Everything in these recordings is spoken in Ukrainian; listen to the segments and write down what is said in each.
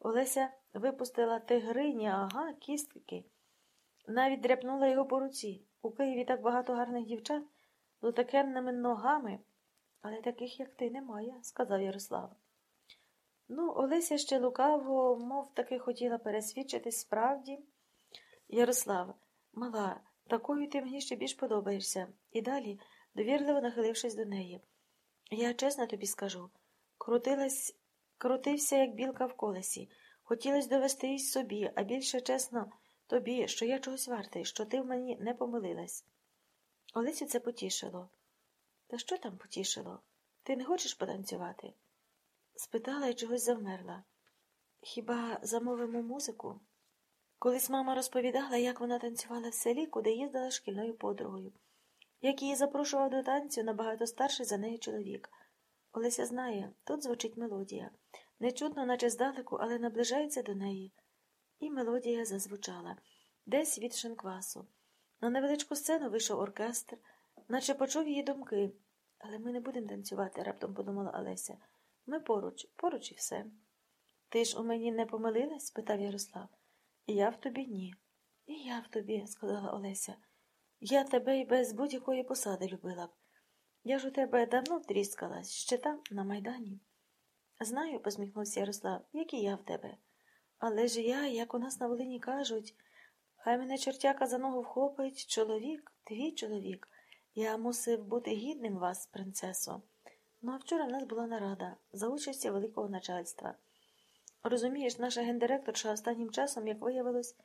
Олеся випустила тигрині, ага, кістки. Навіть дряпнула його по руці. У Києві так багато гарних дівчат з отакенними ногами, але таких, як ти, немає, сказав Ярослав. Ну, Олеся ще лукаво, мов таки хотіла пересвідчитись справді. Ярослав, мала, такою ти мені ще більш подобаєшся. І далі, довірливо нахилившись до неї. Я чесно тобі скажу, крутилась, крутився, як білка в колесі. Хотілося довести й собі, а більше чесно тобі, що я чогось вартий, що ти в мені не помилилась. Олесю це потішило. Та що там потішило? Ти не хочеш потанцювати? Спитала і чогось завмерла. Хіба замовимо музику? Колись мама розповідала, як вона танцювала в селі, куди їздила шкільною подругою, як її запрошував до танцю набагато старший за неї чоловік. Олеся знає, тут звучить мелодія. Нечутно, наче здалеку, але наближається до неї. І мелодія зазвучала десь від шинквасу. На невеличку сцену вийшов оркестр, наче почув її думки. Але ми не будемо танцювати, раптом подумала Олеся. Ми поруч, поруч і все. Ти ж у мені не помилилась? спитав Ярослав. Я в тобі ні. І я в тобі, сказала Олеся. Я тебе й без будь-якої посади любила б. Я ж у тебе давно втріскалась, ще там, на Майдані. Знаю, посміхнувся Ярослав, як і я в тебе. Але ж я, як у нас на Волині кажуть, хай мене чортяка за ногу вхопить, чоловік, твій чоловік. Я мусив бути гідним вас, принцесо. Ну а вчора в нас була нарада за участі великого начальства. Розумієш, наша гендиректорша останнім часом, як виявилось,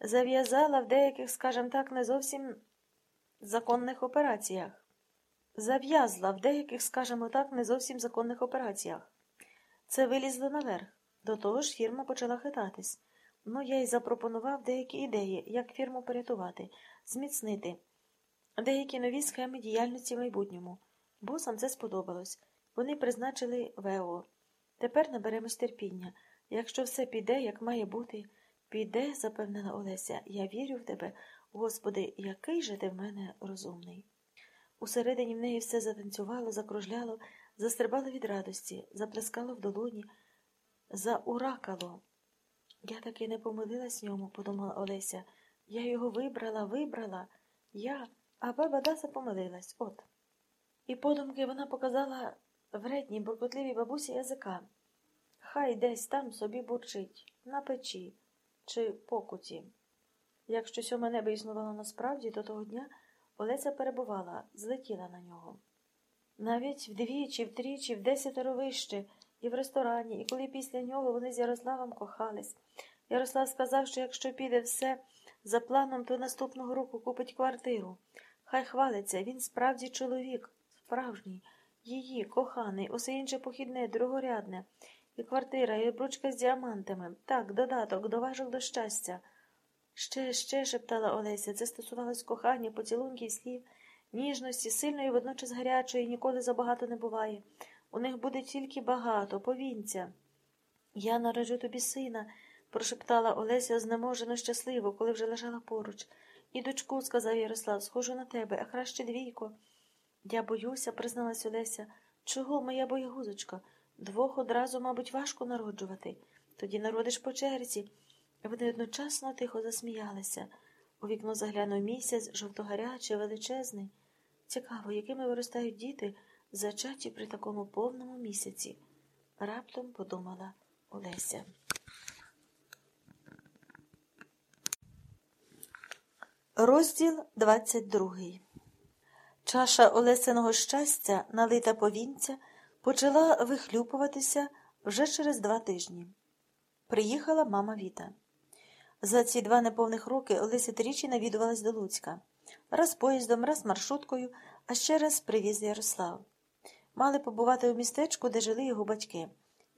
зав'язала в деяких, скажімо так, не зовсім законних операціях. Зав'язла в деяких, скажімо так, не зовсім законних операціях. Це вилізло наверх. До того ж, фірма почала хитатись. Ну, я й запропонував деякі ідеї, як фірму порятувати, зміцнити, деякі нові схеми діяльності в майбутньому. Босам це сподобалось. Вони призначили ВЕО. Тепер наберемось терпіння. Якщо все піде, як має бути, піде, запевнила Олеся. Я вірю в тебе, Господи, який же ти в мене розумний. Усередині в неї все затанцювало, закружляло, застрибало від радості, заплескало в долоні, зауракало. Я таки не помилилась ньому, подумала Олеся. Я його вибрала, вибрала, я, а баба Даса помилилась, от. І подумки вона показала вредній, буркотливій бабусі язика. Хай десь там собі бурчить, на печі чи покуті. Як щось у мене би існувало насправді, то того дня Олеся перебувала, злетіла на нього. Навіть вдвічі, втричі, в десятеро вище, і в ресторані, і коли після нього вони з Ярославом кохались. Ярослав сказав, що якщо піде все за планом, то наступного року купить квартиру. Хай хвалиться, він справді чоловік, справжній, її, коханий, усе інше похідне, другорядне, і квартира, і обручка з діамантами. Так, додаток, доважок до щастя. Ще, ще, шептала Олеся, це стосувалось кохання, поцілунків, слів, ніжності, сильної, водночас гарячої, ніколи забагато не буває. У них буде тільки багато, повінця. Я нараджу тобі сина, прошептала Олеся знеможено щасливо, коли вже лежала поруч. І дочку, сказав Ярослав, схожу на тебе, а краще двійко. Я боюся, призналась Олеся. Чого, моя боягузочка? Двох одразу, мабуть, важко народжувати. Тоді народиш по черзі. Вони одночасно тихо засміялися. У вікно заглянув місяць, жовтогарячий, величезний. Цікаво, якими виростають діти, зачаті при такому повному місяці, раптом подумала Олеся. Розділ 22 Чаша Олесиного щастя, налита повінця, почала вихлюпуватися вже через два тижні. Приїхала мама Віта. За ці два неповних роки Олеся тричі навідувалась до Луцька. Раз поїздом, раз маршруткою, а ще раз привіз Ярослав. Мали побувати у містечку, де жили його батьки.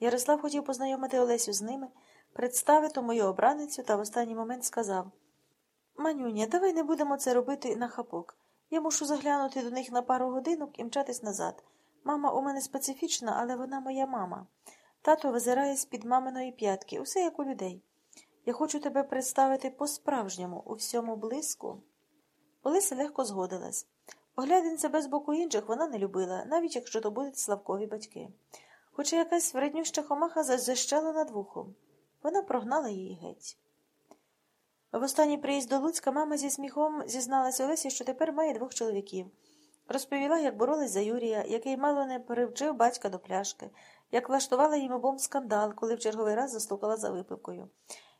Ярослав хотів познайомити Олесю з ними, представити мою обраницю та в останній момент сказав Манюня, давай не будемо це робити на хапок. Я мушу заглянути до них на пару годинок і мчатись назад. Мама у мене специфічна, але вона моя мама. Тато визирає з-під маминої п'ятки, усе як у людей. Я хочу тебе представити по-справжньому, у всьому блиску. Олеся легко згодилась. Оглядинця без боку інших вона не любила, навіть якщо то будуть Славкові батьки. Хоча якась вреднюща комаха зазищала над вухом. Вона прогнала її геть. В останній приїзд до Луцька мама зі сміхом зізналась Олесі, що тепер має двох чоловіків. Розповіла, як боролись за Юрія, який мало не перевчив батька до пляшки, як влаштувала їм обом скандал, коли в черговий раз застукала за випивкою.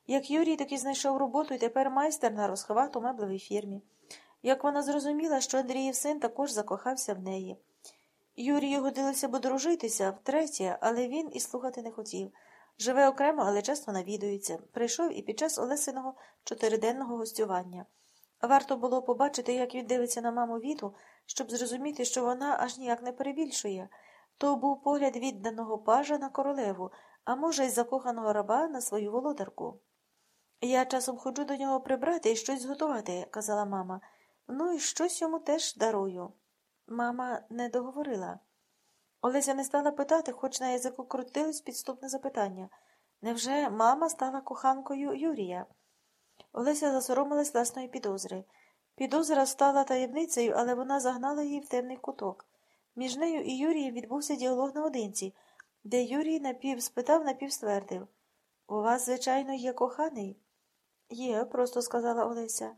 Як Юрій таки знайшов роботу і тепер майстер на розхват у меблевій фірмі. Як вона зрозуміла, що Андріїв син також закохався в неї. Юрію годилося б одружитися втретє, але він і слухати не хотів. Живе окремо, але часто навідується. Прийшов і під час Олесиного чотириденного гостювання. Варто було побачити, як він дивиться на маму Віту, щоб зрозуміти, що вона аж ніяк не перебільшує. То був погляд відданого пажа на королеву, а може, й закоханого раба на свою володарку. Я часом ходжу до нього прибрати і щось зготувати, казала мама. Ну і щось йому теж дарую. Мама не договорила. Олеся не стала питати, хоч на язику крутилось підступне запитання. Невже мама стала коханкою Юрія? Олеся засоромилась власної підозри. Підозра стала таємницею, але вона загнала її в темний куток. Між нею і Юрієм відбувся діалог наодинці, де Юрій напів спитав, напів ствердив. У вас, звичайно, є коханий? Є, просто сказала Олеся.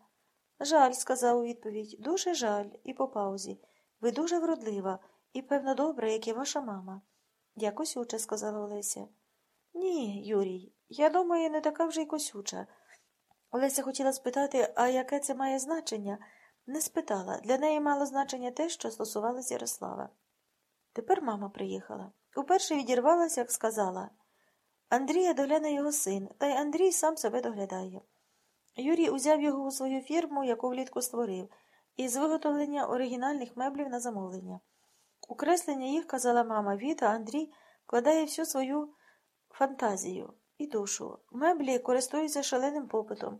Жаль, сказав у відповідь, дуже жаль, і по паузі. Ви дуже вродлива і, певно, добра, як і ваша мама. Я косюча, сказала Олеся. Ні, Юрій, я думаю, не така вже й косюча. Олеся хотіла спитати, а яке це має значення? Не спитала. Для неї мало значення те, що стосувалося Ярослава. Тепер мама приїхала. Уперше відірвалася, як сказала. Андрія догляне його син, та й Андрій сам себе доглядає. Юрій узяв його у свою фірму, яку влітку створив, із виготовлення оригінальних меблів на замовлення. У креслення їх, казала мама, Віта, Андрій вкладає всю свою фантазію і душу. Меблі користуються шаленим попитом.